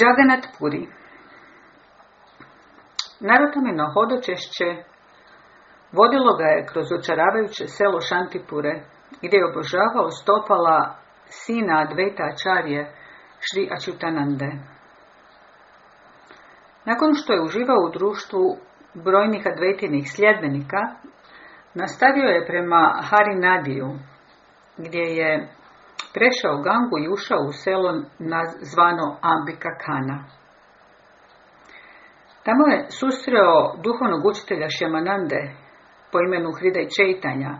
Jagannath Puri Narotamino hodočešće vodilo ga je kroz očaravajuće selo Šantipure, gdje je obožavao stopala sina Advaita Acharje, Šri Achutanande. Nakon što je uživao u društvu brojnih advetinih sljedbenika, nastavio je prema Harinadiju, gdje je prešao Gangu i ušao u selo zvano Ambika Kana. Tamo je susreo duhovnog učitelja Šemanande po imenu Hridaj Čeitanja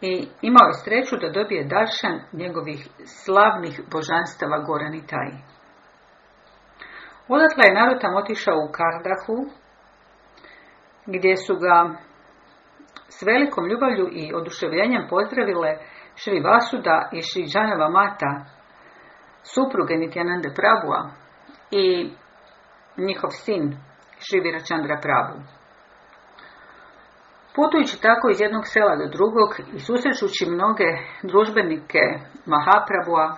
i imao je sreću da dobije daršan njegovih slavnih božanstava Goran i Taj. Odatle je Narutam otišao u Kardahu, gdje su ga s velikom ljubavlju i oduševljenjem pozdravile Šri Vasuda i Šri Džanava Mata, supruge Nityananda Prabhua i njihov sin Šri Viračandra Prabhu. Putujući tako iz jednog sela do drugog i susrećući mnoge družbenike Mahaprabhua,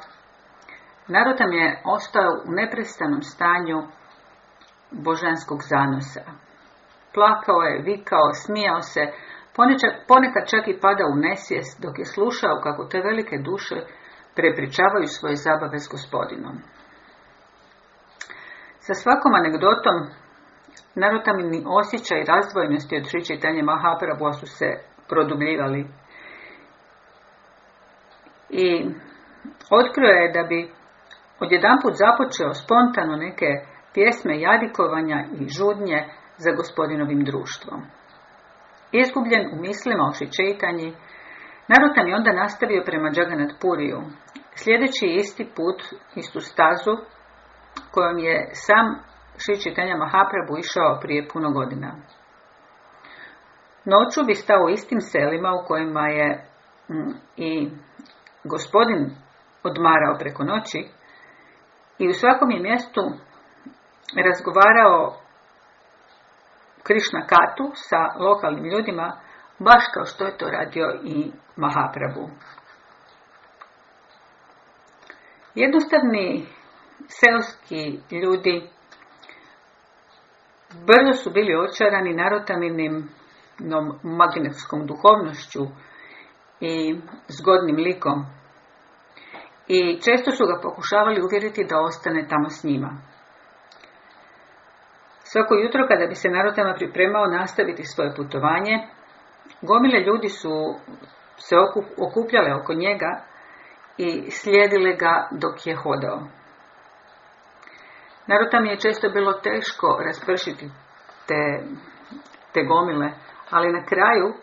Narotam je ostao u neprestanom stanju božanskog zanosa. Plakao je, vikao, smijao se, ponekad čak i pada u nesvijest dok je slušao kako te velike duše prepričavaju svoje zabave s gospodinom. Sa svakom anegdotom narotamini osjećaj razdvojenosti od tri čitanja Mahaprabhua su se produbljivali. I otkrio je da bi odjedanput započeo spontano neke pjesme jadikovanja i žudnje za gospodinovim društvom. Izgubljen u mislima o šičetanji, Narutam je onda nastavio prema Jagannath Puriju, sljedeći isti put, istu stazu, kojom je sam Šri Čitanja Mahaprabhu išao prije puno godina. Noću bi stao u istim selima u kojima je mm, i gospodin odmarao preko noći i u svakom je mjestu razgovarao Krišna Katu sa lokalnim ljudima, baš kao što je to radio i Mahaprabhu. Jednostavni selski ljudi brzo su bili očarani narotaminim magnetskom duhovnošću i zgodnim likom. I često su ga pokušavali uvjeriti da ostane tamo s njima. Svako jutro kada bi se narotama pripremao nastaviti svoje putovanje, gomile ljudi su se okupljale oko njega i slijedile ga dok je hodao. Narutam je često bilo teško raspršiti te, te gomile, ali na kraju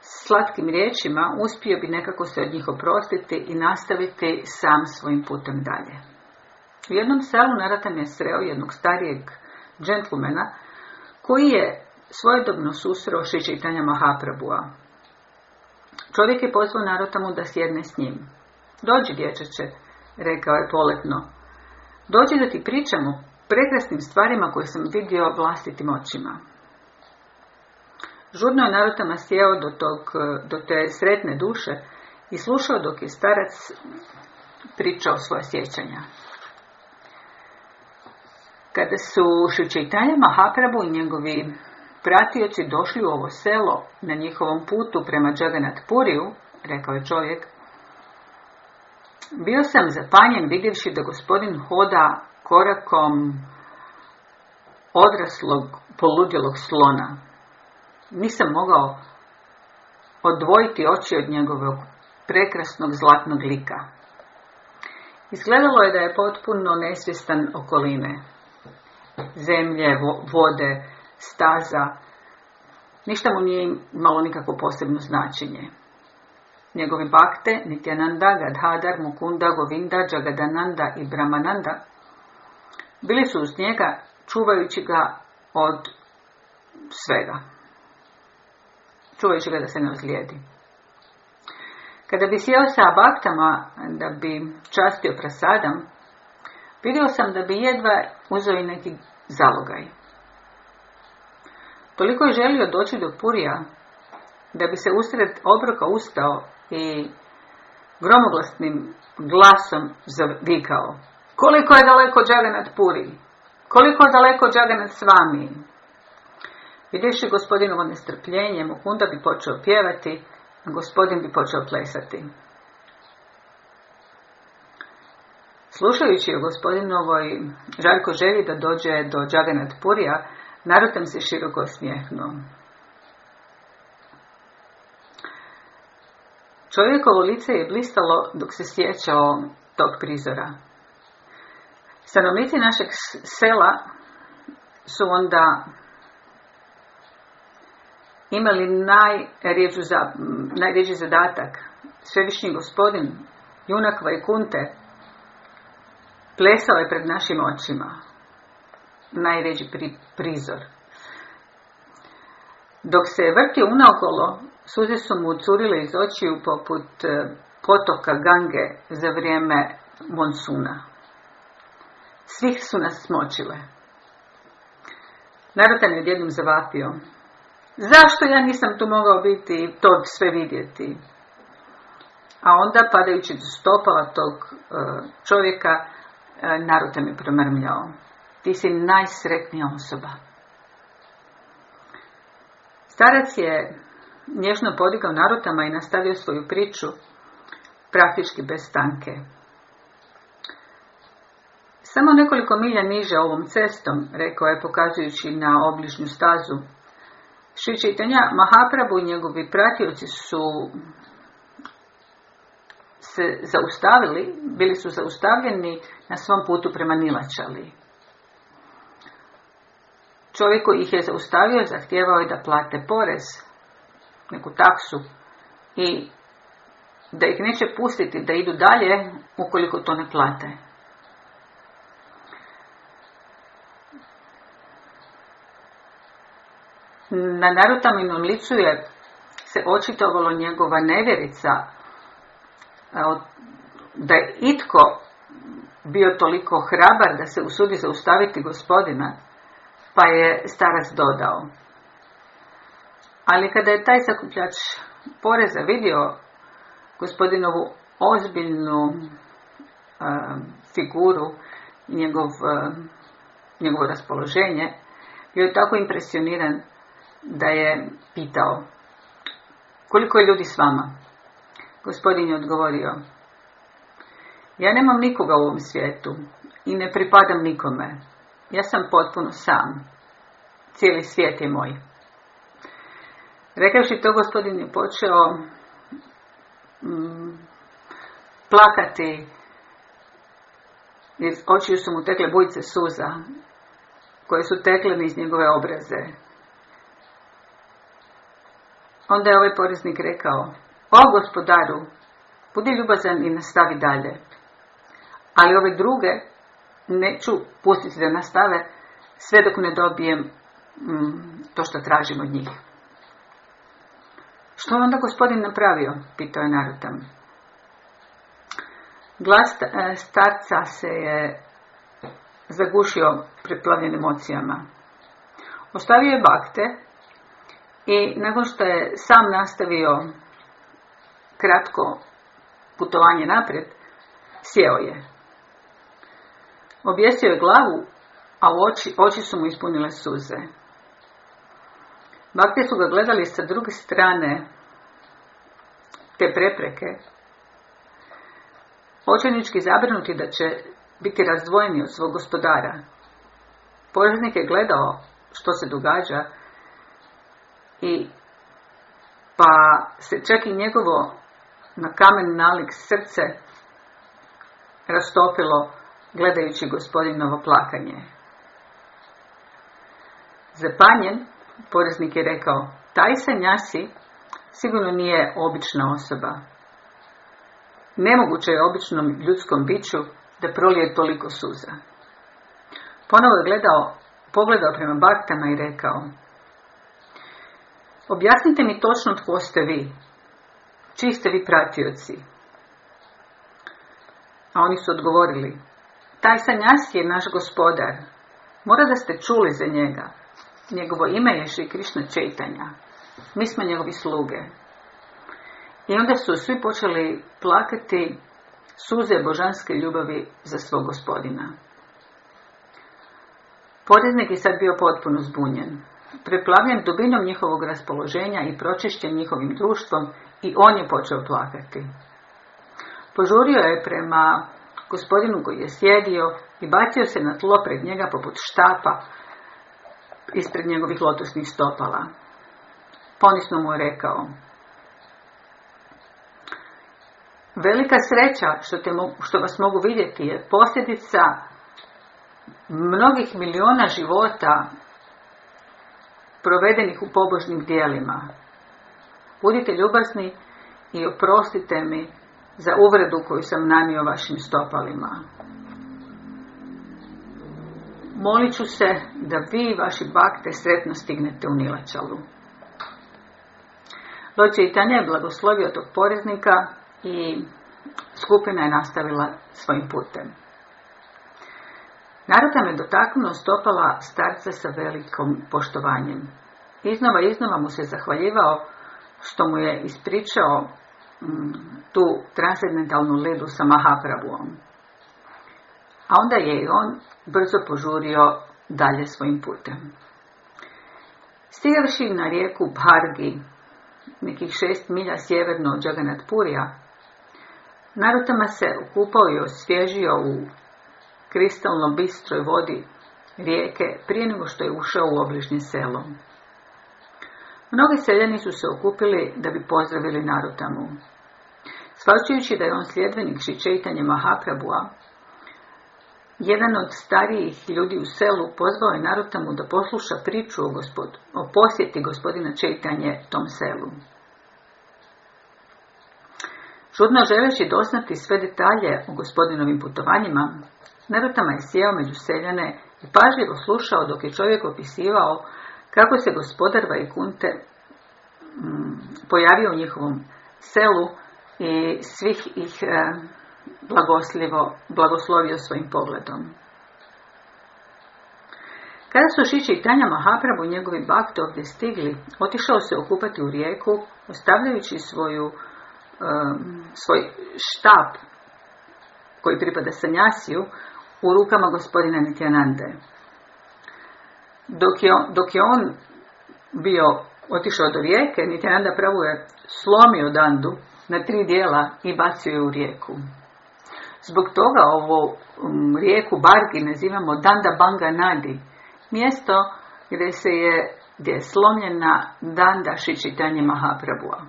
slatkim riječima uspio bi nekako se od njih oprostiti i nastaviti sam svojim putem dalje. U jednom selu Naratam je sreo jednog starijeg džentlmena koji je svojedobno susreo čitanja Mahaprabhua. Čovjek je pozvao Narotamu da sjedne s njim. Dođi, dječače, rekao je poletno. Dođi da ti pričam o prekrasnim stvarima koje sam vidio vlastitim očima. Žudno je Narotama sjeo do, tog, do te sretne duše i slušao dok je starac pričao svoje sjećanja. Kada su Šičajtanja Mahaprabhu i njegovi pratioci došli u ovo selo na njihovom putu prema Jagannath Puriju, rekao je čovjek, bio sam zapanjen vidjevši da gospodin hoda korakom odraslog poludjelog slona. Nisam mogao odvojiti oči od njegovog prekrasnog zlatnog lika. Izgledalo je da je potpuno nesvjestan okoline zemlje, vode, staza. Ništa mu nije imalo nikako posebno značenje. Njegove bakte, Nityananda, Gadhadar, Mukunda, Govinda, Jagadananda i Brahmananda, bili su uz njega, čuvajući ga od svega. Čuvajući ga da se ne ozlijedi. Kada bi sjeo sa baktama da bi častio prasadam, Vidio sam da bi jedva uzeo i neki zalogaj. Toliko je želio doći do Purija, da bi se usred obroka ustao i gromoglasnim glasom zavikao Koliko je daleko Džaganat Puri? Koliko je daleko Džaganat Svami? Vidjevši gospodinovo nestrpljenje, Mukunda bi počeo pjevati, a gospodin bi počeo plesati. Slušajući o gospodinovoj žarko želji da dođe do Džaganat Purija, Narutam se široko smijehnuo. Čovjekovo lice je blistalo dok se sjećao tog prizora. Stanovnici našeg sela su onda imali najređi zadatak. Svevišnji gospodin, junak Vajkunte, plesao je pred našim očima. Najređi prizor. Dok se je vrtio unaokolo, suze su mu curile iz očiju poput e, potoka Gange za vrijeme monsuna. Svih su nas smočile. Narutan je odjednom zavapio. Zašto ja nisam tu mogao biti i to sve vidjeti? A onda, padajući do stopala tog e, čovjeka, e, Narutan je promrmljao. Ti si najsretnija osoba. Starac je nježno podigao Narutama i nastavio svoju priču praktički bez stanke. Samo nekoliko milja niže ovom cestom, rekao je pokazujući na obližnju stazu, Šri čitanja Mahaprabhu i njegovi pratioci su se zaustavili, bili su zaustavljeni na svom putu prema Nilačali. Čovjek koji ih je zaustavio zahtijevao je da plate porez, neku taksu i da ih neće pustiti da idu dalje ukoliko to ne plate. Na narutaminom licu je se očitovalo njegova nevjerica da je itko bio toliko hrabar da se usudi zaustaviti gospodina, pa je starac dodao. Ali kada je taj sakupljač poreza vidio gospodinovu ozbiljnu figuru, njegov, njegovo raspoloženje, bio je tako impresioniran da je pitao koliko je ljudi s vama? Gospodin je odgovorio ja nemam nikoga u ovom svijetu i ne pripadam nikome. Ja sam potpuno sam. Cijeli svijet je moj. Rekavši to, gospodin je počeo mm, plakati. Iz očiju su mu tekle bujice suza, koje su tekle iz njegove obraze. Onda je ovaj poreznik rekao, o gospodaru, budi ljubazan i nastavi dalje. Ali ove druge neću pustiti da nastave sve dok ne dobijem mm, to što tražim od njih. Što je onda gospodin napravio? Pitao je Narutam. Glas e, starca se je zagušio preplavljen emocijama. Ostavio je bakte i nakon što je sam nastavio kratko putovanje naprijed, sjeo je. Objesio je glavu, a u oči, oči su mu ispunile suze. Bakte su ga gledali sa druge strane te prepreke, očajnički zabrinuti da će biti razdvojeni od svog gospodara. Poreznik je gledao što se događa i pa se čak i njegovo na kamen nalik srce rastopilo gledajući gospodinovo plakanje. Zapanjen, poreznik je rekao, taj sanjasi sigurno nije obična osoba. Nemoguće je običnom ljudskom biću da prolije toliko suza. Ponovo je gledao, pogledao prema baktama i rekao, objasnite mi točno tko ste vi, čiji ste vi pratioci. A oni su odgovorili, taj sanjas je naš gospodar, mora da ste čuli za njega. Njegovo ime je Šri Krišna Čeitanja. Mi smo njegovi sluge. I onda su svi počeli plakati suze božanske ljubavi za svog gospodina. Poreznik je sad bio potpuno zbunjen. Preplavljen dubinom njihovog raspoloženja i pročišćen njihovim društvom i on je počeo plakati. Požurio je prema gospodinu koji je sjedio i bacio se na tlo pred njega poput štapa ispred njegovih lotosnih stopala. Ponisno mu je rekao, Velika sreća što, te, što vas mogu vidjeti je posljedica mnogih miliona života provedenih u pobožnim dijelima. Budite ljubazni i oprostite mi za uvredu koju sam nanio vašim stopalima. Molit ću se da vi i vaši bakte sretno stignete u Nilačalu. Loće i Tanja je blagoslovio tog poreznika i skupina je nastavila svojim putem. Narod me dotaknuo stopala starca sa velikom poštovanjem. Iznova iznova mu se zahvaljivao što mu je ispričao mm, tu transcendentalnu ledu sa Mahaprabhuom. A onda je i on brzo požurio dalje svojim putem. Stigavši na rijeku Bhargi, nekih šest milja sjeverno od Jagannathpurija, Narutama se okupao i osvježio u kristalno bistroj vodi rijeke prije nego što je ušao u obližnje selo. Mnogi seljani su se okupili da bi pozdravili Narutamu. Svačujući da je on sljedbenik Šičeitanje Mahaprabua, jedan od starijih ljudi u selu pozvao je Narutamu da posluša priču o, gospod, o posjeti gospodina Čeitanje tom selu. Žudno želeći doznati sve detalje o gospodinovim putovanjima, Narutama je sjeo među seljane i pažljivo slušao dok je čovjek opisivao kako se gospodar Vajkunte mm, pojavio u njihovom selu i svih ih e, blagoslovio svojim pogledom. Kada su Šići i Tanja Mahaprabhu i njegovi bakti ovdje stigli, otišao se okupati u rijeku, ostavljajući svoju Um, svoj štab koji pripada Sanjasiju u rukama gospodina Nityanande. Dok je, dok je on bio otišao do rijeke, Nityananda pravu je slomio Dandu na tri dijela i bacio je u rijeku. Zbog toga ovo um, rijeku Bargi nazivamo Danda Banga Nadi, mjesto gdje se je, gdje je slomljena Danda Šičitanje Mahaprabhua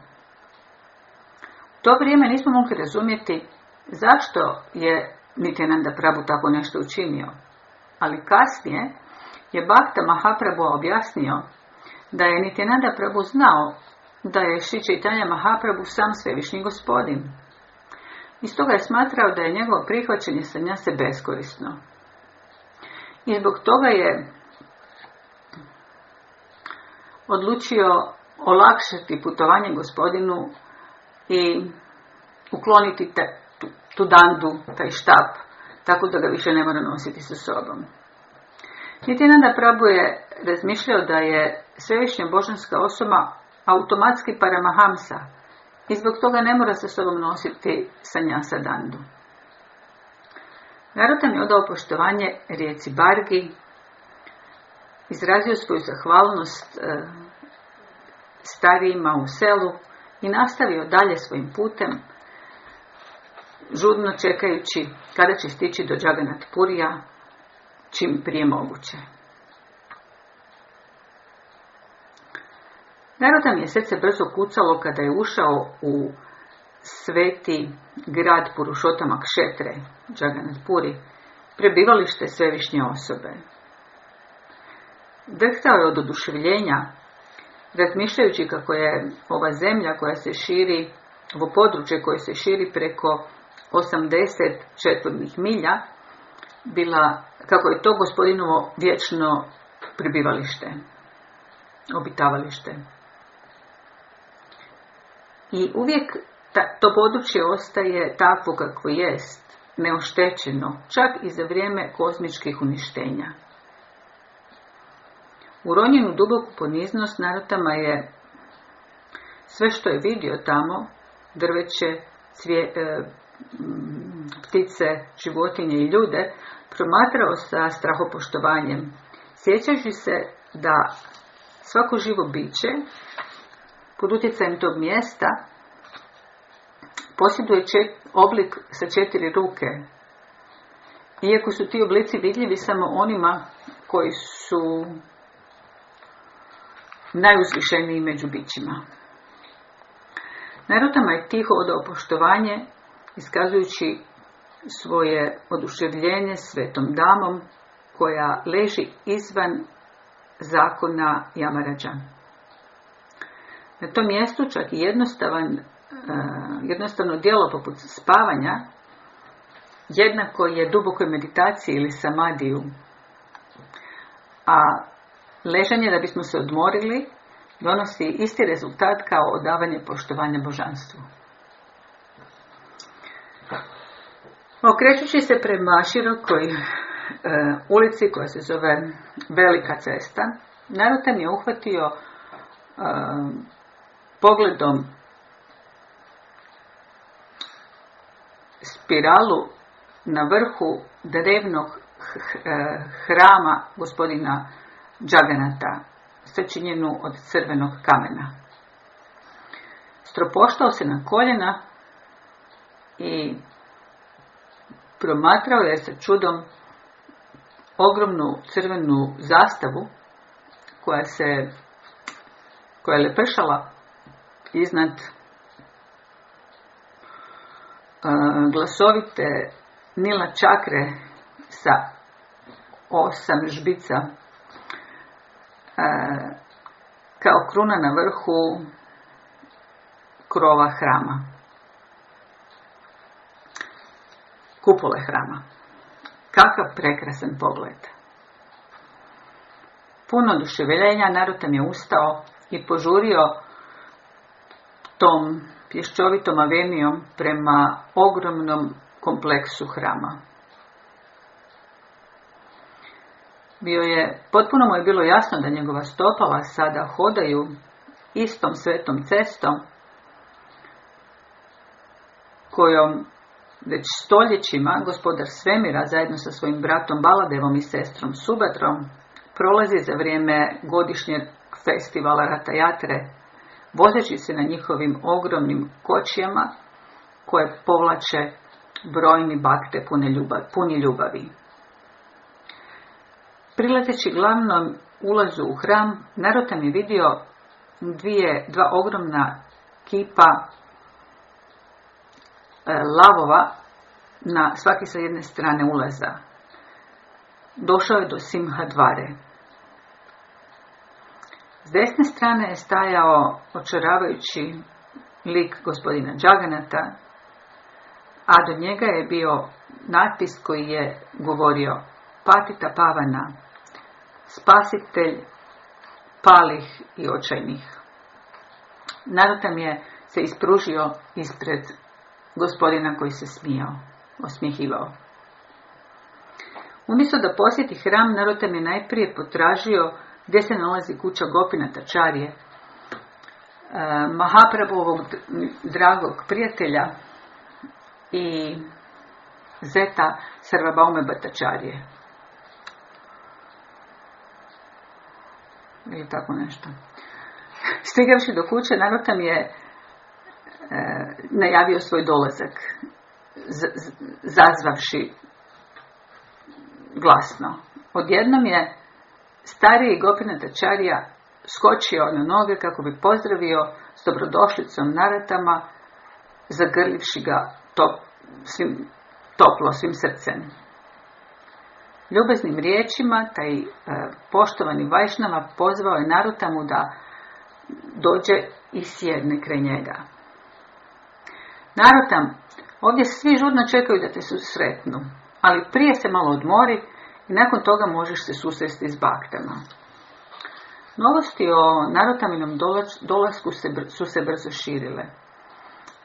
to vrijeme nismo mogli razumjeti zašto je Nityananda Prabhu tako nešto učinio. Ali kasnije je Bhakta Mahaprabhu objasnio da je Nityananda Prabhu znao da je Šri Chaitanya Mahaprabhu sam svevišnji gospodin. I stoga je smatrao da je njegovo prihvaćanje se beskorisno. I zbog toga je odlučio olakšati putovanje gospodinu i ukloniti te, tu, dandu, taj štap, tako da ga više ne mora nositi sa sobom. Nityananda Prabhu je razmišljao da je svevišnja božanska osoba automatski paramahamsa i zbog toga ne mora sa sobom nositi sanjasa dandu. Narotam je odao poštovanje rijeci Bargi, izrazio svoju zahvalnost e, starijima u selu i nastavio dalje svojim putem, žudno čekajući kada će stići do Džaganat Purija, čim prije moguće. Narodam je srce brzo kucalo kada je ušao u sveti grad Purušotama Kšetre, Džaganat Puri, prebivalište svevišnje osobe. Drhtao je od oduševljenja razmišljajući kako je ova zemlja koja se širi, ovo područje koje se širi preko 80 četvrnih milja, bila, kako je to gospodinovo vječno prebivalište, obitavalište. I uvijek to područje ostaje takvo kako jest, neoštećeno, čak i za vrijeme kozmičkih uništenja. Uronjen u duboku poniznost narotama je sve što je vidio tamo, drveće, cvije, e, ptice, životinje i ljude, promatrao sa strahopoštovanjem, sjećajući se da svako živo biće pod utjecajem tog mjesta posjeduje oblik sa četiri ruke. Iako su ti oblici vidljivi samo onima koji su najuzvišeniji među bićima. Narodama je tiho odao poštovanje, iskazujući svoje oduševljenje svetom damom, koja leži izvan zakona Jamarađa. Na tom mjestu čak i jednostavan, e, jednostavno djelo poput spavanja, jednako je dubokoj meditaciji ili samadiju. A ležanje da bismo se odmorili donosi isti rezultat kao odavanje poštovanja božanstvu. Okrećući se prema širokoj e, ulici koja se zove Velika cesta, Narutan je uhvatio e, pogledom spiralu na vrhu drevnog e, hrama gospodina Džaganata, sačinjenu od crvenog kamena. Stropoštao se na koljena i promatrao je sa čudom ogromnu crvenu zastavu koja se koja je lepršala iznad uh, glasovite nila čakre sa osam žbica uh, kao kruna na vrhu krova hrama. Kupole hrama. Kakav prekrasan pogled. Puno oduševljenja Narutan je ustao i požurio tom pješčovitom avenijom prema ogromnom kompleksu hrama. Bio je, potpuno mu je bilo jasno da njegova stopala sada hodaju istom svetom cestom kojom već stoljećima gospodar Svemira zajedno sa svojim bratom Baladevom i sestrom Subadrom prolazi za vrijeme godišnjeg festivala Ratajatre, vozeći se na njihovim ogromnim kočijama koje povlače brojni bakte pune ljubavi, puni ljubavi. Prilazeći glavnom ulazu u hram, Narotan je vidio dvije, dva ogromna kipa lavova na svaki sa jedne strane ulaza. Došao je do Simha dvare. S desne strane je stajao očaravajući lik gospodina Džaganata, a do njega je bio natpis koji je govorio Patita Pavana, spasitelj palih i očajnih. Narotam je se ispružio ispred gospodina koji se smijao, osmijehivao. Umjesto da posjeti hram, Narotam je najprije potražio gdje se nalazi kuća Gopinata Čarije, e, Mahaprabhovog dragog prijatelja i zeta Sarvabaume Batačarije. Ili tako nešto. Stigavši do kuće, Narotam je E, najavio svoj dolazak, zazvavši glasno. Odjednom je stariji Gopinatačarija skočio na noge kako bi pozdravio s dobrodošlicom naratama, zagrlivši ga top, svim, toplo, svim srcem. Ljubeznim riječima taj e, poštovani Vajšnava pozvao je Narutamu da dođe i sjedne kraj njega. Narotam, ovdje svi žudno čekaju da te susretnu, ali prije se malo odmori i nakon toga možeš se susresti s baktama. Novosti o narotaminom dolasku se, su se brzo širile,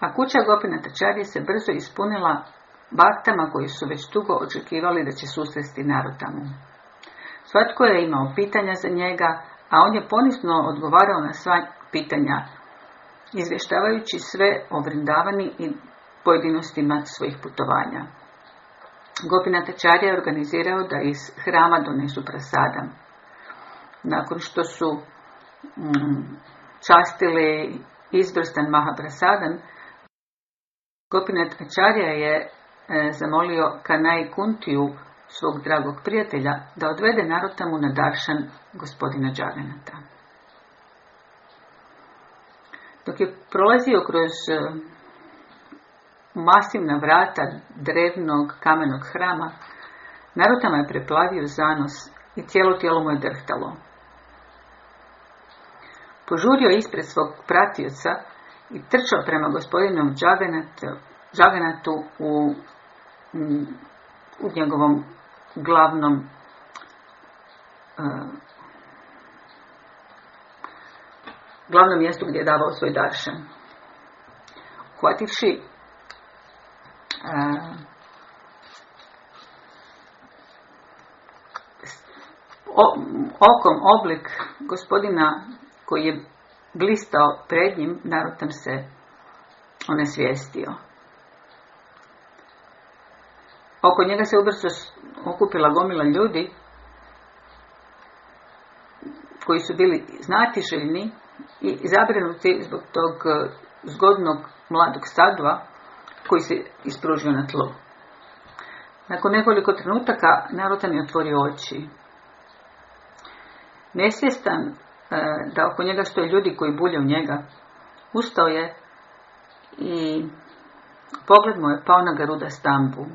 a kuća Gopina Tačarije se brzo ispunila baktama koji su već dugo očekivali da će susresti narotamu. Svatko je imao pitanja za njega, a on je ponisno odgovarao na sva pitanja izvještavajući sve o vrindavani i pojedinostima svojih putovanja. Gopinath je organizirao da iz hrama donesu prasadam. Nakon što su mm, častili izvrstan Mahaprasadan, Gopinath Acharya je e, zamolio Kanai Kuntiju, svog dragog prijatelja, da odvede Narotamu na daršan gospodina Džaganata. Dok je prolazio kroz e, masivna vrata drevnog kamenog hrama, Narotama je preplavio zanos i cijelo tijelo mu je drhtalo. Požurio ispred svog pratioca i trčao prema gospodinom Džaganatu u, u njegovom glavnom uh, glavnom mjestu gdje je davao svoj daršan. Hvativši uh, okom oblik gospodina koji je blistao pred njim, narotam se onesvijestio. Oko njega se ubrzo okupila gomila ljudi koji su bili znatiželjni i zabrinuti zbog tog e, zgodnog mladog sadva koji se ispružio na tlu. Nakon nekoliko trenutaka Narotan je otvorio oči. Nesvjestan e, da oko njega stoje ljudi koji bulje u njega, ustao je i pogled mu je pao na Garuda stambu.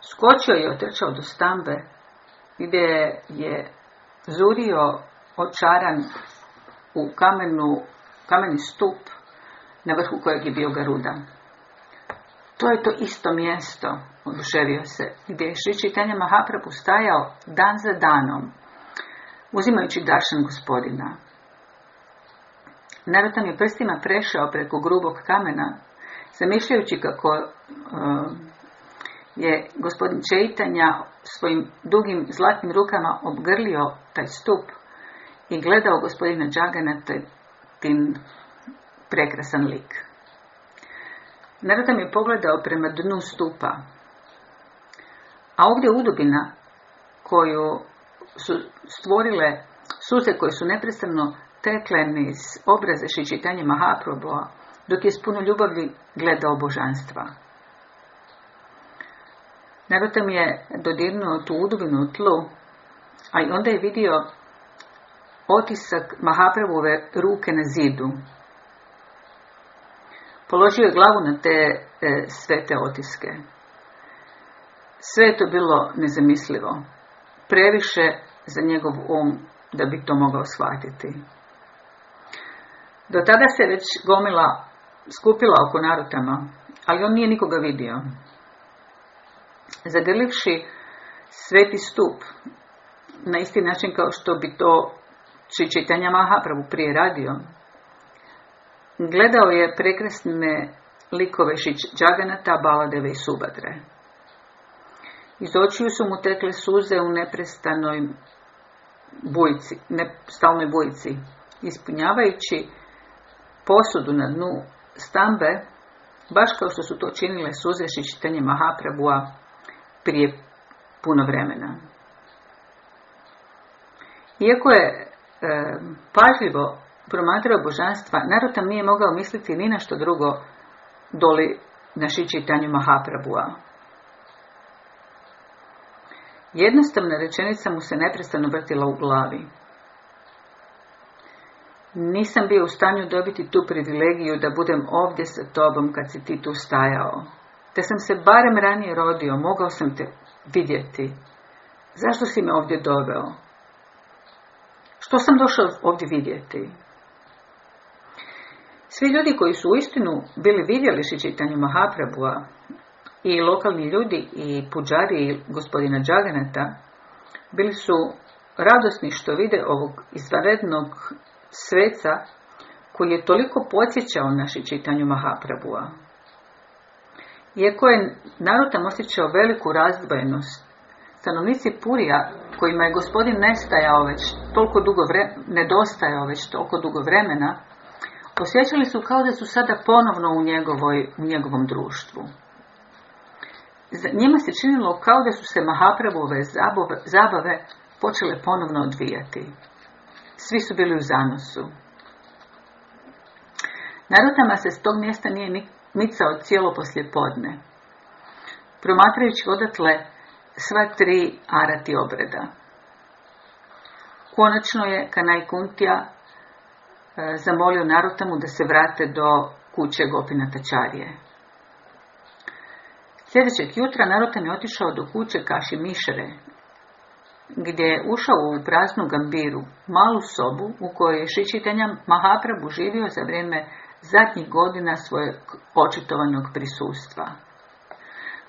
Skočio je otrčao do stambe gdje je zurio očaran u kamenu, kameni stup na vrhu kojeg je bio Garuda. To je to isto mjesto, oduševio se, gdje je Šri Mahaprabhu stajao dan za danom, uzimajući dašan gospodina. Narotam je prstima prešao preko grubog kamena, zamišljajući kako uh, je gospodin Čeitanja svojim dugim zlatnim rukama obgrlio taj stup i gledao gospodina Džagana tim prekrasan lik. Narodam je pogledao prema dnu stupa, a ovdje udubina koju su stvorile suze koje su neprestano tekle iz obraze šičitanja Mahaprabhua, dok je s puno ljubavi gledao božanstva. mi je dodirnuo tu udubinu tlu, a onda je vidio otisak Mahaprabhuve ruke na zidu. Položio je glavu na te e, sve te otiske. Sve je to bilo nezamislivo. Previše za njegov um da bi to mogao shvatiti. Do tada se već gomila skupila oko narutama, ali on nije nikoga vidio. Zagrlivši sveti stup, na isti način kao što bi to či čitanja Mahapravu prije radio, gledao je prekrasne likove Šič Džaganata, Baladeve i Subadre. Iz očiju su mu tekle suze u neprestanoj bujci, stalnoj bujci, ispunjavajući posudu na dnu stambe, baš kao što su to činile suze čitanje Mahaprabua prije puno vremena. Iako je pažljivo promatrao božanstva, Narotam nije mogao misliti ni na što drugo doli na čitanju Mahaprabua. Jednostavna rečenica mu se neprestano vrtila u glavi. Nisam bio u stanju dobiti tu privilegiju da budem ovdje sa tobom kad si ti tu stajao. Te sam se barem ranije rodio, mogao sam te vidjeti. Zašto si me ovdje doveo? Što sam došao ovdje vidjeti? Svi ljudi koji su uistinu bili vidjeli čitanju Mahaprabhua i lokalni ljudi i puđari gospodina Džaganata bili su radosni što vide ovog izvanrednog sveca koji je toliko podsjećao naši čitanju Mahaprabhua. Iako je Narutam osjećao veliku razdvojenost, stanovnici Purija, kojima je gospodin nestajao već toliko dugo vremena, nedostajao već toliko dugo vremena, osjećali su kao da su sada ponovno u, njegovoj, u njegovom društvu. njima se činilo kao da su se Mahaprabhove zabave počele ponovno odvijati. Svi su bili u zanosu. Narotama se s tog mjesta nije micao cijelo poslje podne. Promatrajući odatle sva tri arati obreda. Konačno je Kanaj Kuntija e, zamolio Narotamu da se vrate do kuće Gopina Tačarije. Sljedećeg jutra Narotam je otišao do kuće Kaši Mišere, gdje je ušao u praznu gambiru, malu sobu u kojoj je Šičitanja Mahaprabhu živio za vrijeme zadnjih godina svojeg očitovanog prisustva.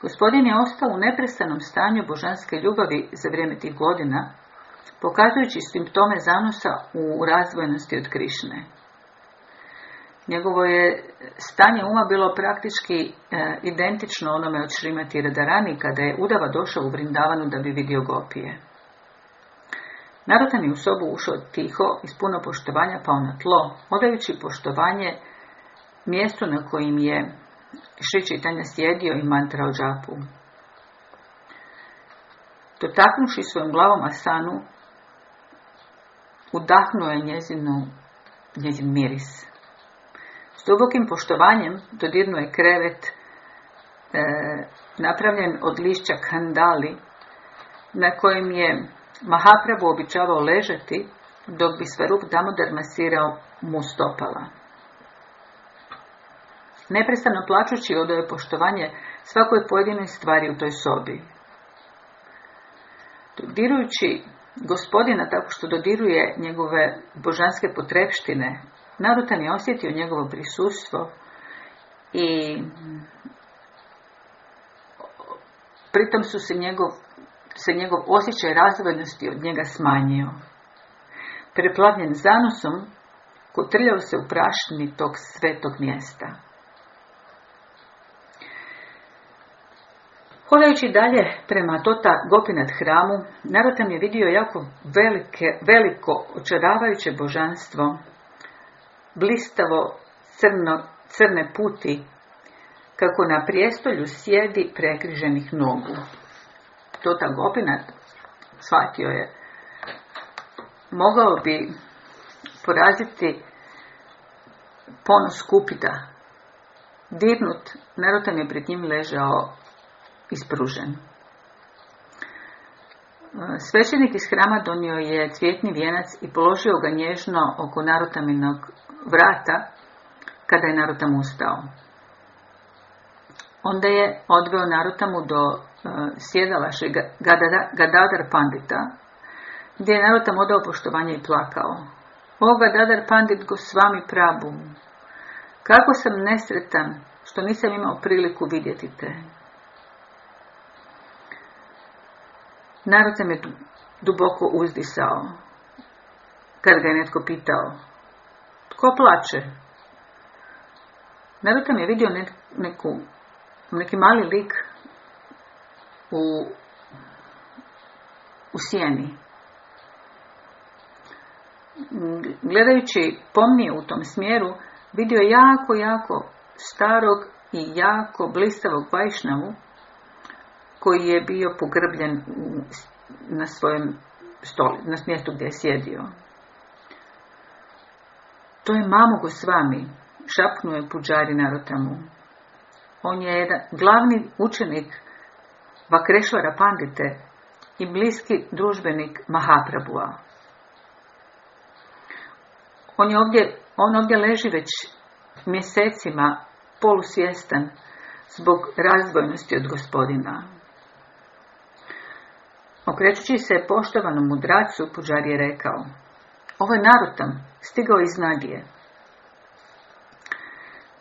Gospodin je ostao u neprestanom stanju božanske ljubavi za vrijeme tih godina, pokazujući simptome zanosa u razvojnosti od Krišne. Njegovo je stanje uma bilo praktički e, identično onome od Šrimati Radarani kada je udava došao u Vrindavanu da bi vidio gopije. Narodan je u sobu ušao tiho, iz puno poštovanja pao na tlo, odajući poštovanje mjestu na kojim je Šri Čitanja sjedio i mantra o džapu. Dotaknuši svojom glavom Asanu, udahnuo je njezinu, njezin miris. S dubokim poštovanjem dodirnuo je krevet e, napravljen od lišća kandali, na kojem je Mahaprabhu običavao ležati, dok bi Svarup Damodar masirao mu stopala. Neprestano plaćući odoje poštovanje svakoj pojedinoj stvari u toj sobi. Dodirujući gospodina tako što dodiruje njegove božanske potrepštine, Narutan je osjetio njegovo prisustvo i pritom su se njegov, se njegov osjećaj razvojnosti od njega smanjio. Preplavljen zanosom, kotrljao se u prašni tog svetog mjesta. Hodajući dalje prema Tota Gopinat hramu, Narotam je vidio jako velike, veliko očaravajuće božanstvo, blistavo crno, crne puti, kako na prijestolju sjedi prekriženih nogu. Tota Gopinat shvatio je, mogao bi poraziti ponos kupita. Dirnut, Narotam je pred njim ležao ispružen. Svećenik iz hrama donio je cvjetni vijenac i položio ga nježno oko narotaminog vrata kada je narotam ustao. Onda je odveo narotamu do uh, sjedala Gadadar Pandita, gdje je narotam odao poštovanje i plakao. O Gadadar Pandit Gosvami Prabu, kako sam nesretan što nisam imao priliku vidjeti te. Narod se me duboko uzdisao. Kad ga je netko pitao, tko plače? Narod je vidio neku, neki mali lik u, u sjeni. Gledajući pomnije u tom smjeru, vidio jako, jako starog i jako blistavog vajšnavu koji je bio pogrbljen na svojem stoli, na mjestu gdje je sjedio. To je mamo Gosvami, šapnuo je puđari Narotamu. On je jedan glavni učenik Vakrešvara Pandite i bliski družbenik Mahaprabhua. On je ovdje, on ovdje leži već mjesecima polusvjestan zbog razvojnosti od gospodina. Okrećući se poštovanom mudracu, puđar je rekao, ovo je narutam, stigao iz Nadije.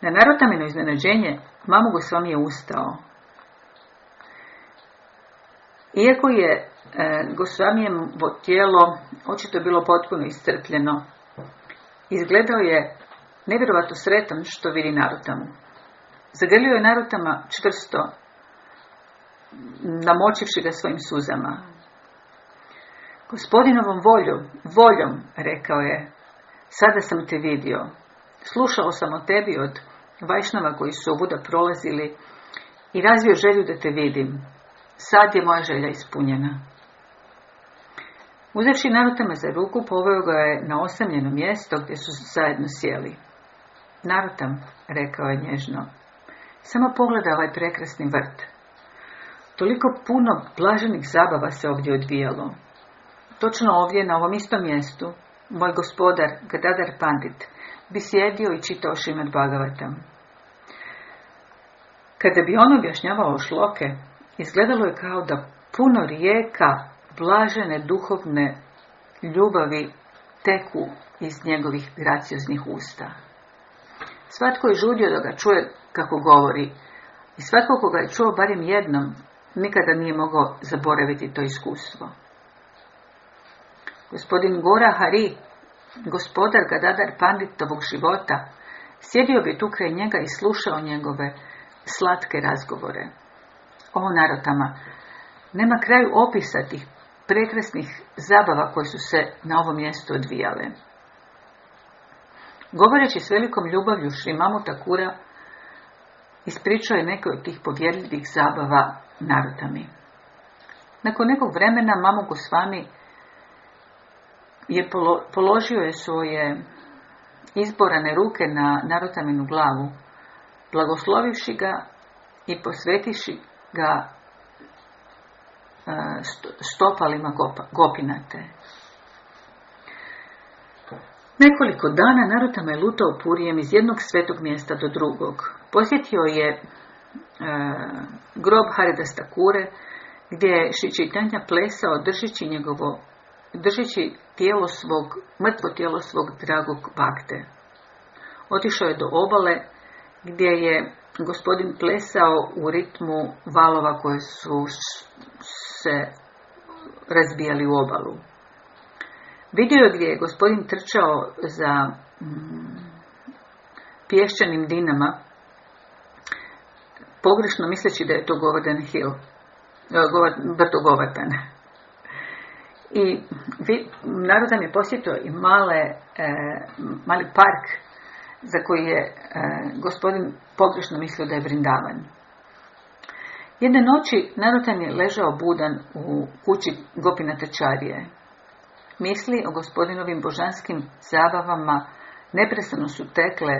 Na narutamino iznenađenje, mamu Gosvami je ustao. Iako je e, Gosvamijevo tijelo očito bilo potpuno iscrpljeno, izgledao je nevjerovato sretan što vidi Narutamu. Zagrlio je Narutama čvrsto, namočivši ga svojim suzama. Gospodinovom voljom, voljom, rekao je, sada sam te vidio. Slušao sam o tebi od vajšnava koji su ovuda prolazili i razvio želju da te vidim. Sad je moja želja ispunjena. Uzevši Narutama za ruku, poveo ga je na osamljeno mjesto gdje su zajedno sjeli. Narutam, rekao je nježno, samo pogleda ovaj prekrasni vrt. Toliko puno blaženih zabava se ovdje odvijalo. Točno ovdje, na ovom istom mjestu, moj gospodar, Gadadar Pandit, bi sjedio i čitao Šimad Bhagavatam. Kada bi on objašnjavao šloke, izgledalo je kao da puno rijeka blažene duhovne ljubavi teku iz njegovih gracioznih usta. Svatko je žudio da ga čuje kako govori i svatko ko ga je čuo barem jednom, nikada nije mogao zaboraviti to iskustvo. Gospodin Gora Hari, gospodar Gadadar Panditovog života, sjedio bi tu kraj njega i slušao njegove slatke razgovore. O narotama, nema kraju opisa tih prekrasnih zabava koje su se na ovom mjestu odvijale. Govoreći s velikom ljubavlju Šrimamu Takura, ispričao je neke od tih povjerljivih zabava narotami. Nakon nekog vremena Mamu Gosvami je položio je svoje izborane ruke na narotaminu glavu, blagoslovivši ga i posvetiši ga e, stopalima gopinate. Nekoliko dana Narutama je lutao purijem iz jednog svetog mjesta do drugog. Posjetio je e, grob Haridasta Kure, gdje je Šičitanja plesao držeći njegovo, držeći tijelo svog, mrtvo tijelo svog dragog bakte. Otišao je do obale gdje je gospodin plesao u ritmu valova koje su se razbijali u obalu. Vidio je gdje je gospodin trčao za mm, pješčanim dinama, pogrešno misleći da je to Govorden Hill, brdo Govardan. I vi, narodan je posjetio i male, e, mali park za koji je e, gospodin pogrešno mislio da je vrindavan. Jedne noći Narutan je ležao budan u kući Gopina Tečarije. Misli o gospodinovim božanskim zabavama neprestano su tekle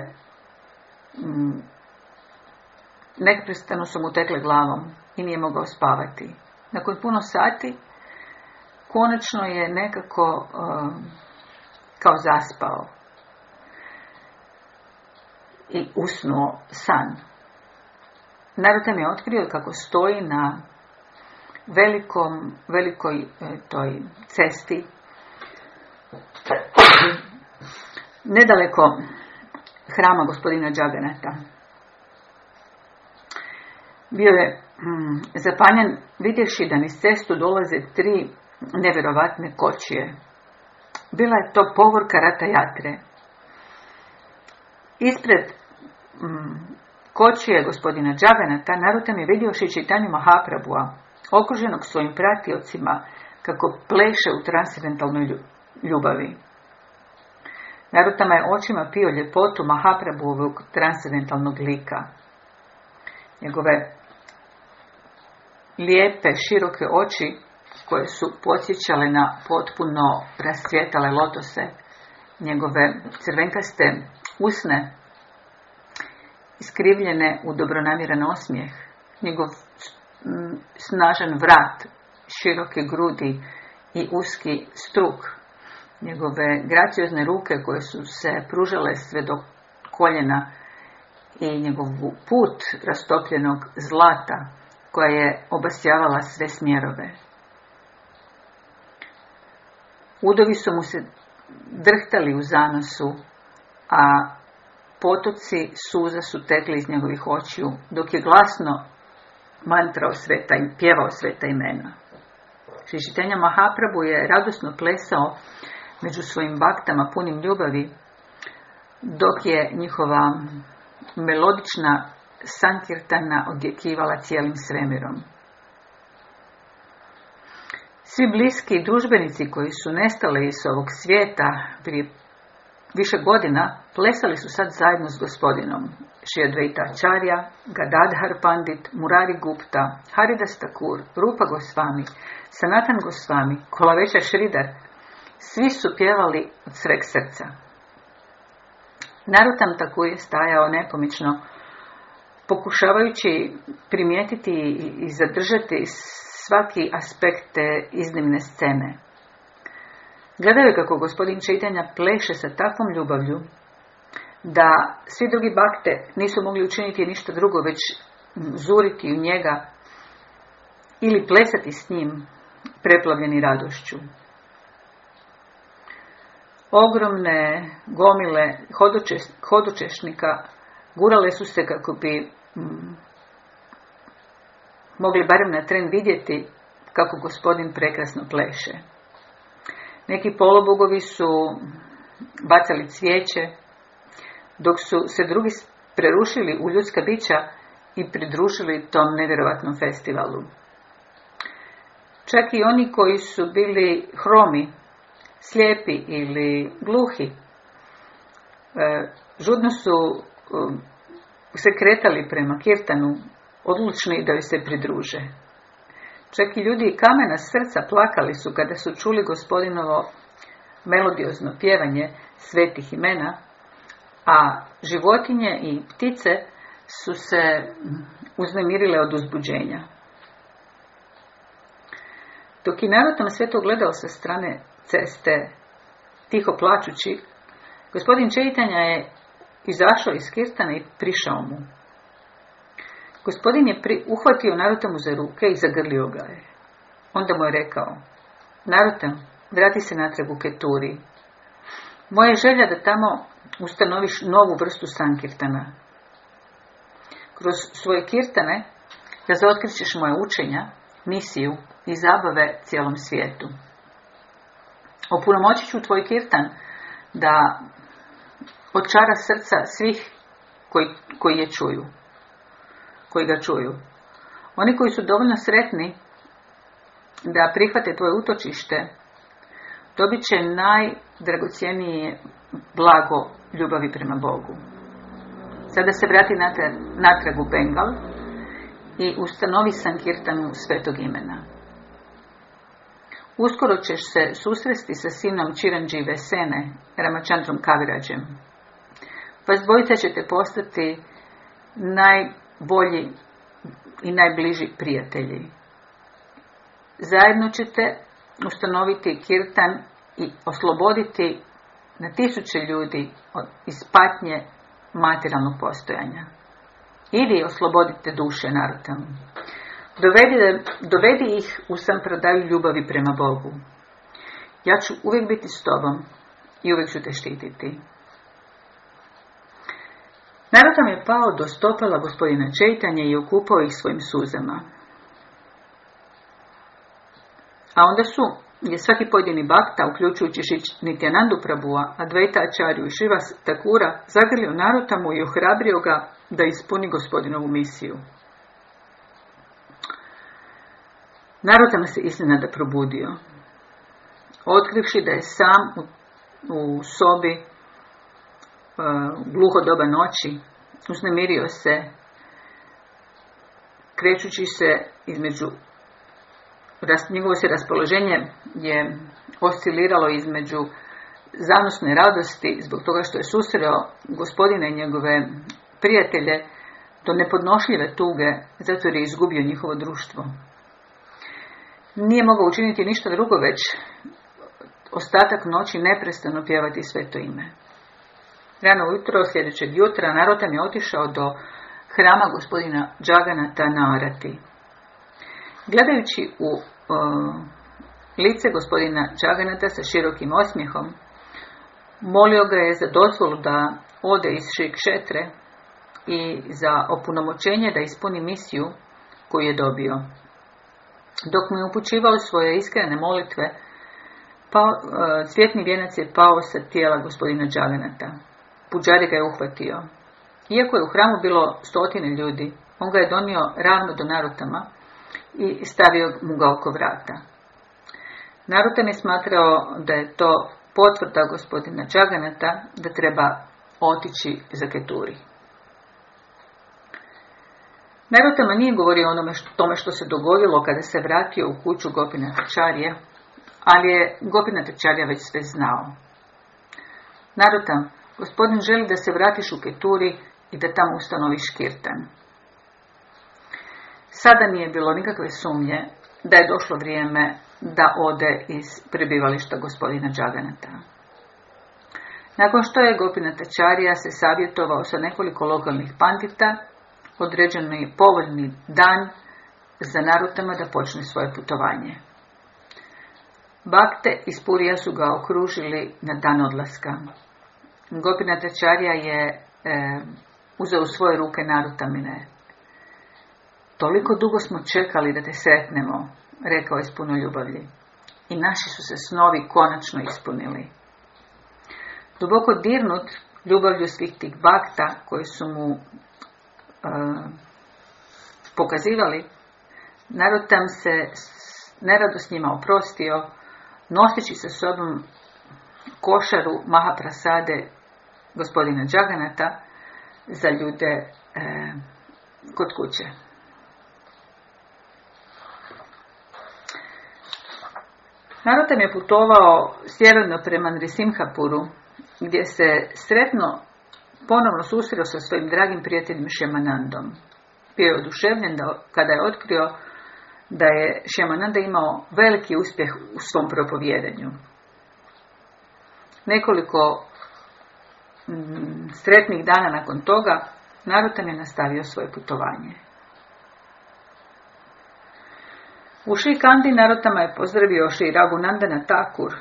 neprestano su mu tekle glavom i nije mogao spavati. Nakon puno sati konačno je nekako um, kao zaspao i usnuo san. Narutam je otkrio kako stoji na velikom, velikoj e, toj cesti nedaleko hrama gospodina Džaganata. Bio je mm, zapanjen vidjevši da niz cestu dolaze tri nevjerovatne kočije. Bila je to povorka rata jatre. Ispred mm, kočije gospodina Džaganata Narutam je vidio Šičitanju Mahaprabua, okruženog svojim pratiocima, kako pleše u transcendentalnoj ljubavi. Narutama je očima pio ljepotu Mahaprabhuovog transcendentalnog lika. Njegove lijepe, široke oči koje su podsjećale na potpuno rascvjetale lotose, njegove crvenkaste usne, iskrivljene u dobronamjeran osmijeh, njegov snažan vrat, široke grudi i uski struk, njegove graciozne ruke koje su se pružale sve do koljena i njegov put rastopljenog zlata koja je obasjavala sve smjerove. Udovi su mu se drhtali u zanosu, a potoci suza su tekli iz njegovih očiju, dok je glasno mantrao sveta pjevao sveta imena. Šišitenja Mahaprabhu je radosno plesao među svojim baktama punim ljubavi, dok je njihova melodična sankirtana odjekivala cijelim svemirom. Svi bliski družbenici koji su nestali iz ovog svijeta prije više godina plesali su sad zajedno s gospodinom. Šijadvejta Čarja, Gadadhar Pandit, Murari Gupta, Haridas Takur, Rupa Gosvami, Sanatan Gosvami, Kolaveća Šridar, svi su pjevali od sveg srca. Narutam Takur je stajao nepomično, pokušavajući primijetiti i zadržati svaki aspekt te iznimne scene. Gledaju kako gospodin čitanja pleše sa takvom ljubavlju, da svi drugi bakte nisu mogli učiniti ništa drugo, već zuriti u njega ili plesati s njim, preplavljeni radošću. Ogromne gomile hodočešnika gurale su se kako bi mm, mogli barem na tren vidjeti kako gospodin prekrasno pleše. Neki polobogovi su bacali cvijeće, dok su se drugi prerušili u ljudska bića i pridružili tom nevjerovatnom festivalu. Čak i oni koji su bili hromi, slijepi ili gluhi, e, žudno su e, se kretali prema kirtanu, odlučni da joj se pridruže. Čak i ljudi kamena srca plakali su kada su čuli gospodinovo melodiozno pjevanje svetih imena, a životinje i ptice su se uznemirile od uzbuđenja. Dok je narod sve to gledao sa strane ceste, tiho plačući, gospodin Čeitanja je izašao iz kirtana i prišao mu. Gospodin je pri, uhvatio Narutomu za ruke i zagrlio ga je. Onda mu je rekao, Narutam, vrati se natrag u Keturi. Moja želja da tamo ustanoviš novu vrstu sankirtana. Kroz svoje kirtane razotkrićeš moje učenja, misiju i zabave cijelom svijetu. Opunomoćit ću tvoj kirtan da odčara srca svih koji, koji je čuju koji ga čuju. Oni koji su dovoljno sretni da prihvate tvoje utočište, dobit će najdragocjenije blago ljubavi prema Bogu. Sada se vrati natrag u Bengal i ustanovi Sankirtanu svetog imena. Uskoro ćeš se susresti sa sinom Čiranđi Vesene, Ramachandrom Kavirađem. Vas dvojica ćete postati naj bolji i najbliži prijatelji. Zajedno ćete ustanoviti kirtan i osloboditi na tisuće ljudi iz patnje materijalnog postojanja. Idi oslobodite duše narodom. Dovedi, dovedi ih u sam prodaju ljubavi prema Bogu. Ja ću uvijek biti s tobom i uvijek ću te štititi. Narod je pao do stopala gospodina Čeitanja i okupao ih svojim suzama. A onda su je svaki pojedini bakta, uključujući Nityanandu Prabua, Advaita Ačarju i Šivas Takura, zagrlio Narotamu i ohrabrio ga da ispuni gospodinovu misiju. Narotam se iznenada probudio, otkrivši da je sam u, u sobi gluho doba noći, uznemirio se, krećući se između, njegovo se raspoloženje je osciliralo između zanosne radosti zbog toga što je susreo gospodine i njegove prijatelje do nepodnošljive tuge zato jer je izgubio njihovo društvo. Nije mogao učiniti ništa drugo već ostatak noći neprestano pjevati sve to ime. Rano ujutro sljedećeg jutra narodan je otišao do hrama gospodina Džaganata na Arati. Gledajući u lice gospodina Džaganata sa širokim osmijehom, molio ga je za dozvolu da ode iz Šikšetre i za opunomoćenje da ispuni misiju koju je dobio. Dok mu je upućivao svoje iskrene molitve, pa, cvjetni vijenac je pao sa tijela gospodina Džaganata. Puđari ga je uhvatio. Iako je u hramu bilo stotine ljudi, on ga je donio ravno do Narutama i stavio mu ga oko vrata. Narutan je smatrao da je to potvrda gospodina Čaganata da treba otići za Keturi. Narotama nije govorio onome što, tome što se dogodilo kada se vratio u kuću Gopina Čarje, ali je Gopina Čarja već sve znao. Narotam, gospodin želi da se vratiš u Keturi i da tamo ustanoviš kirtan. Sada nije bilo nikakve sumnje da je došlo vrijeme da ode iz prebivališta gospodina Džaganata. Nakon što je Gopina Čarija se savjetovao sa nekoliko lokalnih pandita, određen je povoljni dan za narutama da počne svoje putovanje. Bakte iz Purija su ga okružili na dan odlaska. Gopina Tečarija je e, uzeo u svoje ruke narutamine. Toliko dugo smo čekali da te sretnemo, rekao je s puno ljubavlji. I naši su se snovi konačno ispunili. Duboko dirnut ljubavlju svih tih bakta koji su mu e, pokazivali, narod tam se nerado s njima oprostio, noseći sa sobom košaru Mahaprasade gospodina Džaganata za ljude e, kod kuće. Narotam je putovao sjeverno prema Nrisimhapuru, gdje se sretno ponovno susreo sa svojim dragim prijateljem Šemanandom. Bio je oduševljen da, kada je otkrio da je Šemananda imao veliki uspjeh u svom propovjedanju. Nekoliko sretnih dana nakon toga Narutam je nastavio svoje putovanje. U Kandi Narotama je pozdravio Šri Nandana Takur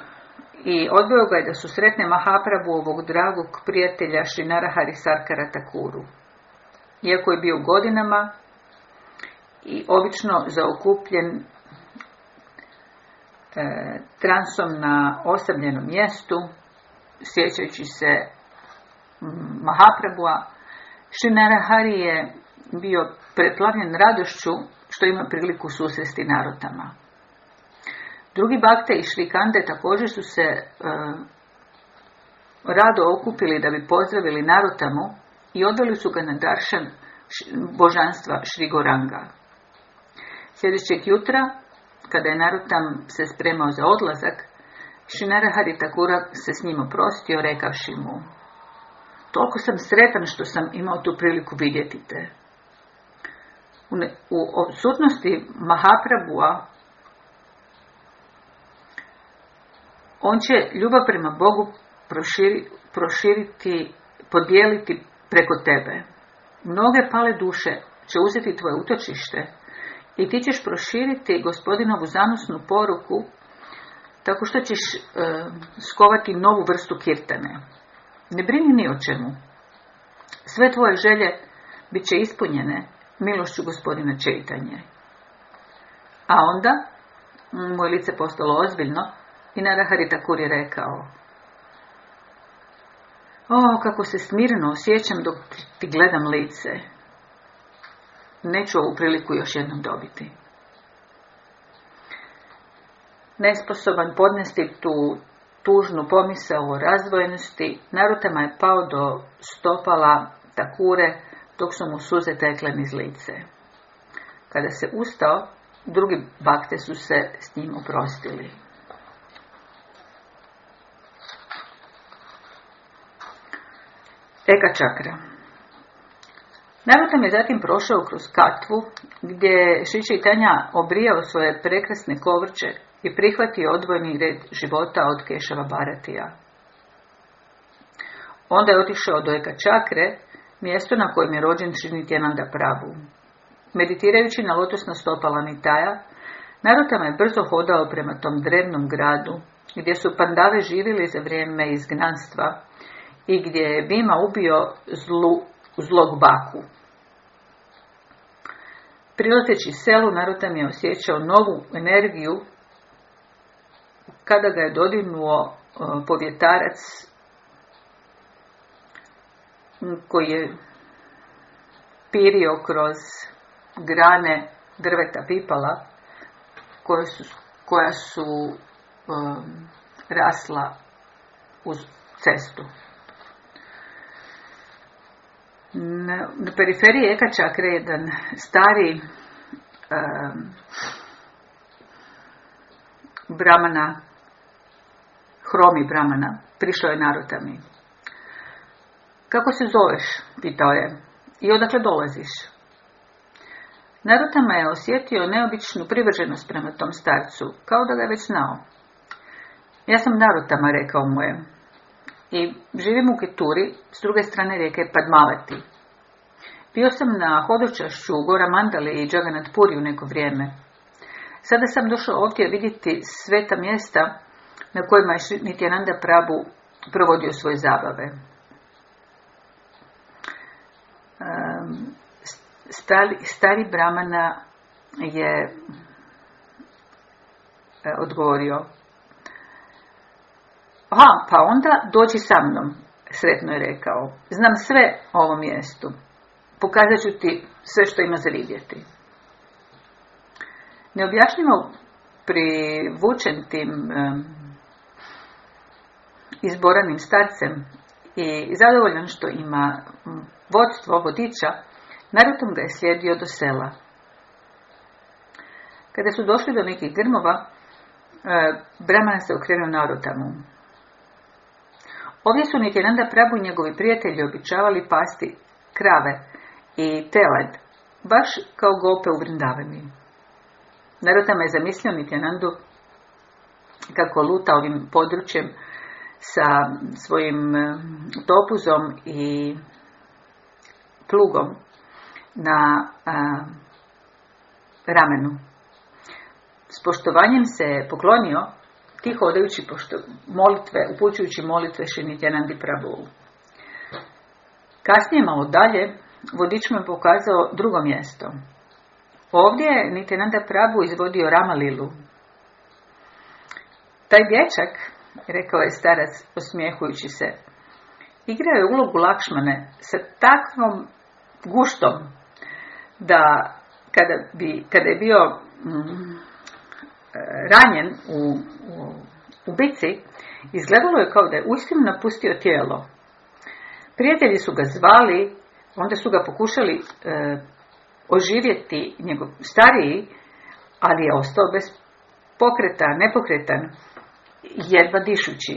i odveo ga je da su sretne Mahaprabu ovog dragog prijatelja Šrinara Sarkara Takuru. Iako je bio godinama i obično zaokupljen e, transom na osamljenom mjestu, sjećajući se Mahaprabua, Šrinara je bio preplavljen radošću što ima priliku susresti narotama. Drugi bakte i šrikande također su se e, rado okupili da bi pozdravili Narotamu i odveli su ga na daršan božanstva Šrigoranga. Sljedećeg jutra, kada je Narutam se spremao za odlazak, Shinara Haritakura se s njim oprostio, rekavši mu Toliko sam sretan što sam imao tu priliku vidjeti te. U, odsutnosti Mahaprabua on će ljubav prema Bogu proširi, proširiti, podijeliti preko tebe. Mnoge pale duše će uzeti tvoje utočište i ti ćeš proširiti gospodinovu zanosnu poruku tako što ćeš e, skovati novu vrstu kirtane. Ne brini ni o čemu. Sve tvoje želje bit će ispunjene milošću gospodina Čeitanje. A onda, moje lice postalo ozbiljno, i Narahari Takur je rekao O, kako se smirno osjećam dok ti gledam lice. Neću ovu priliku još jednom dobiti. Nesposoban podnesti tu tužnu pomisao o razvojenosti, Narutama je pao do stopala Takure, dok su mu suze tekle niz lice. Kada se ustao, drugi bakte su se s njim oprostili. Eka čakra. Narutam je zatim prošao kroz katvu, gdje je Tanja obrijao svoje prekrasne kovrče i prihvatio odvojni red života od Kešava Baratija. Onda je otišao do Eka čakre, mjesto na kojem je rođen Tjenanda Prabu. Meditirajući na lotosna stopala Nitaja, Narutam je brzo hodao prema tom drevnom gradu, gdje su pandave živjeli za vrijeme izgnanstva i gdje je Bima ubio zlu, zlog baku. Prilateći selu, Narutam je osjećao novu energiju kada ga je dodinuo e, povjetarac koji je pirio kroz grane drveta pipala koja su, koja su um, rasla uz cestu. Na, na periferiji Eka Čakre jedan stari um, Bramana, hromi Bramana, prišao je Narutami. Kako se zoveš? pitao je. I odakle dolaziš? Narutama je osjetio neobičnu privrženost prema tom starcu, kao da ga je već znao. Ja sam Narutama, rekao mu je. I živim u Keturi, s druge strane rijeke Padmavati. Bio sam na hodočašću Gora Mandali i Džaganat Puri u neko vrijeme. Sada sam došao ovdje vidjeti sveta mjesta na kojima je Nityananda Prabhu provodio svoje zabave. Stari, stari Brahmana je e, odgovorio Aha, pa onda dođi sa mnom, sretno je rekao. Znam sve o ovom mjestu. Pokazat ću ti sve što ima za vidjeti. Neobjašnjivo privučen tim izboranim starcem i zadovoljan što ima vodstvo vodiča, Narutom ga je slijedio do sela. Kada su došli do nekih grmova, e, Brahmana se okrenuo Narotamu. Ovdje su Nityananda Prabhu i njegovi prijatelji običavali pasti krave i telad, baš kao gope u Vrindavani. Narotama je zamislio Nityanandu kako luta ovim područjem sa svojim e, topuzom i plugom na a, ramenu. S poštovanjem se poklonio tiho odajući pošto, molitve, upućujući molitve Šinitjanandi Prabhu. Kasnije malo dalje, vodič mu je pokazao drugo mjesto. Ovdje je Nityananda Prabhu izvodio Ramalilu. Taj dječak, rekao je starac osmijehujući se, igrao je ulogu Lakšmane sa takvom guštom da kada, bi, kada je bio mm, ranjen u, u, u bici, izgledalo je kao da je uistinu napustio tijelo. Prijatelji su ga zvali, onda su ga pokušali e, oživjeti njegov stariji, ali je ostao bez pokreta, nepokretan, jedva dišući.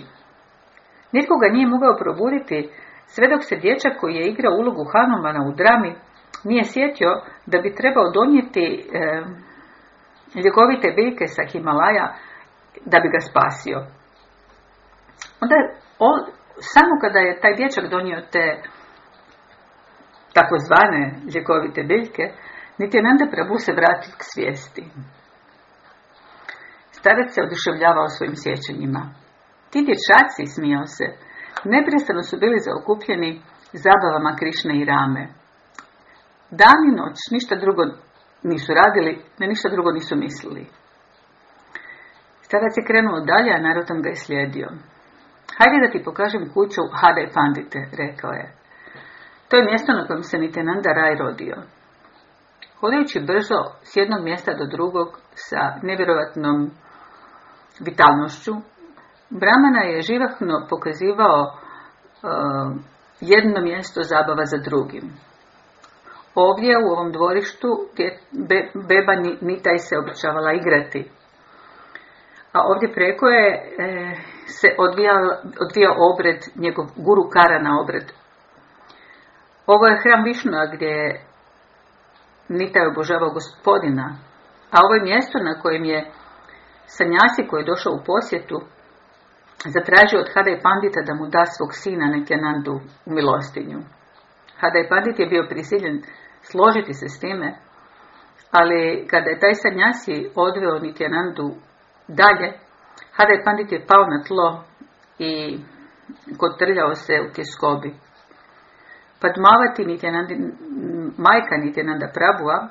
Nitko ga nije mogao probuditi sve dok se dječak koji je igrao ulogu Hanumana u drami nije sjetio da bi trebao donijeti e, ljegovite biljke sa Himalaja da bi ga spasio. Onda on, samo kada je taj dječak donio te takozvane ljekovite biljke, niti je Nanda Prabhu se vratio k svijesti. Starac se oduševljavao svojim sjećanjima. Ti dječaci, smijao se, neprestano su bili zaokupljeni zabavama Krišne i Rame. Dan i noć ništa drugo nisu radili, ne ništa drugo nisu mislili. Starac je krenuo dalje, a narodom ga je slijedio. Hajde da ti pokažem kuću Hade Pandite, rekao je. To je mjesto na kojem se Nitenanda Raj rodio. Hodajući brzo s jednog mjesta do drugog sa nevjerojatnom vitalnošću, Brahmana je živahno pokazivao uh, jedno mjesto zabava za drugim. Ovdje u ovom dvorištu gdje beba Nitaj se običavala igrati. A ovdje preko je e, se odvijao, odvijao obred, njegov guru Karana obred. Ovo je hram Višnua gdje je Nitaj obožavao gospodina, a ovo je mjesto na kojem je sanjasi koji je došao u posjetu zatražio od Hada Pandita da mu da svog sina Nityanandu u milostinju. Hada i Pandit je bio prisiljen složiti se s time, ali kada je taj sanjasi odveo Nityanandu dalje, Hada Pandit je pao na tlo i kotrljao se u tjeskobi. Padmavati Nityanandi, majka Nityananda Prabhua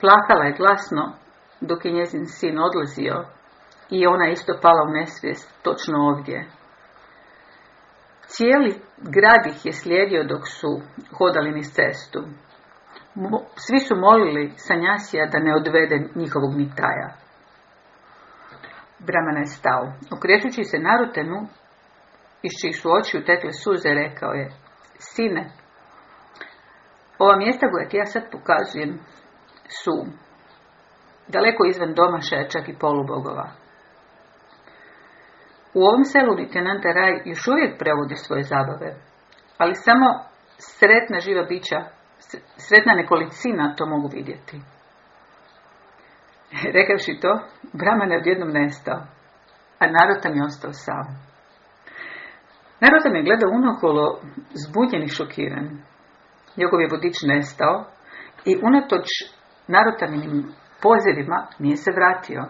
plakala je glasno dok je njezin sin odlazio i ona isto pala u nesvijest točno ovdje. Cijeli grad ih je slijedio dok su hodali niz cestu. Svi su molili Sanjasija da ne odvede njihovog nitaja. Brahmana je stao. Okrećući se Narutenu, iz čih su oči utekle suze, rekao je, sine, ova mjesta koja ti ja sad pokazujem su daleko izvan domašaja čak i polubogova. U ovom selu Nitenanta Raj još uvijek prevodi svoje zabave, ali samo sretna živa bića, sretna nekolicina to mogu vidjeti. Rekavši to, Brahman je odjednom nestao, a narod tam je ostao sam. Narod tam je gledao unokolo zbunjen i šokiran. Njegov je vodič nestao i unatoč narotaminim pozivima nije se vratio.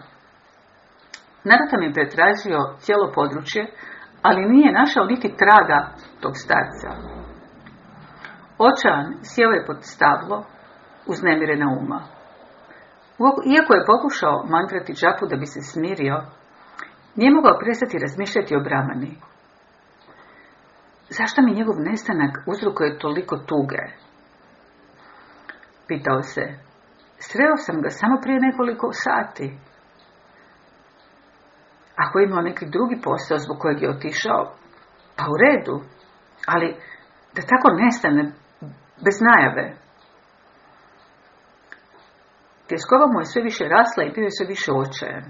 Narotam je pretražio cijelo područje, ali nije našao niti traga tog starca. Očan sjeo je pod stablo, uznemirena uma. Iako je pokušao mantrati džapu da bi se smirio, nije mogao prestati razmišljati o Bramani. Zašto mi njegov nestanak uzrokuje toliko tuge? Pitao se. Sreo sam ga samo prije nekoliko sati. Ako je imao neki drugi posao zbog kojeg je otišao, pa u redu. Ali da tako nestane, bez najave. Tjeskova mu je sve više rasla i bio je sve više očajan.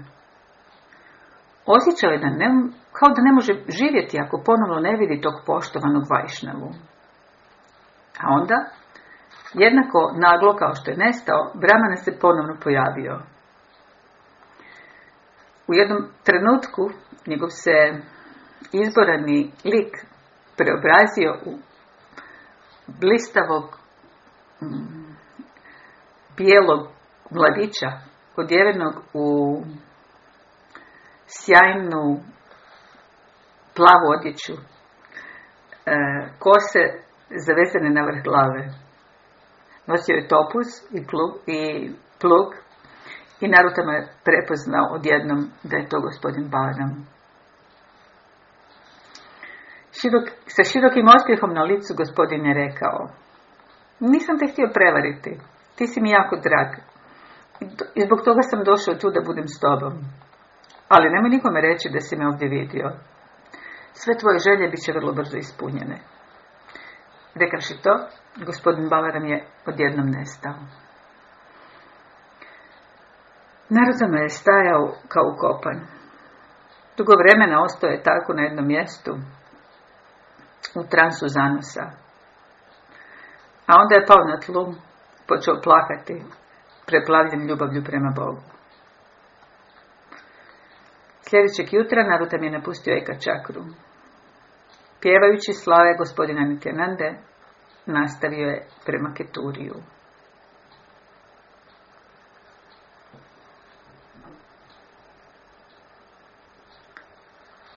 Osjećao je da ne, kao da ne može živjeti ako ponovno ne vidi tog poštovanog vajšnavu. A onda, jednako naglo kao što je nestao, Brahmana se ponovno pojavio. U jednom trenutku njegov se izborani lik preobrazio u blistavog mm, bijelog mladića odjevenog u sjajnu plavu odjeću, e, kose zavezane na vrh glave. Nosio je topuz i plug, i plug i Naruto me prepoznao odjednom da je to gospodin Baram. Širok, sa širokim osmijehom na licu gospodin je rekao Nisam te htio prevariti, ti si mi jako drag i zbog toga sam došao tu da budem s tobom. Ali nemoj nikome reći da si me ovdje vidio. Sve tvoje želje bit će vrlo brzo ispunjene. Rekavši to, gospodin Balaram je odjednom nestao. Narod je stajao kao ukopan. Dugo vremena ostao je tako na jednom mjestu, u transu zanosa. A onda je pao na tlu, počeo plakati, preplavljen ljubavlju prema Bogu. Sljedećeg jutra Narutam je napustio Eka Čakru. Pjevajući slave gospodina Nityanande, nastavio je prema Keturiju.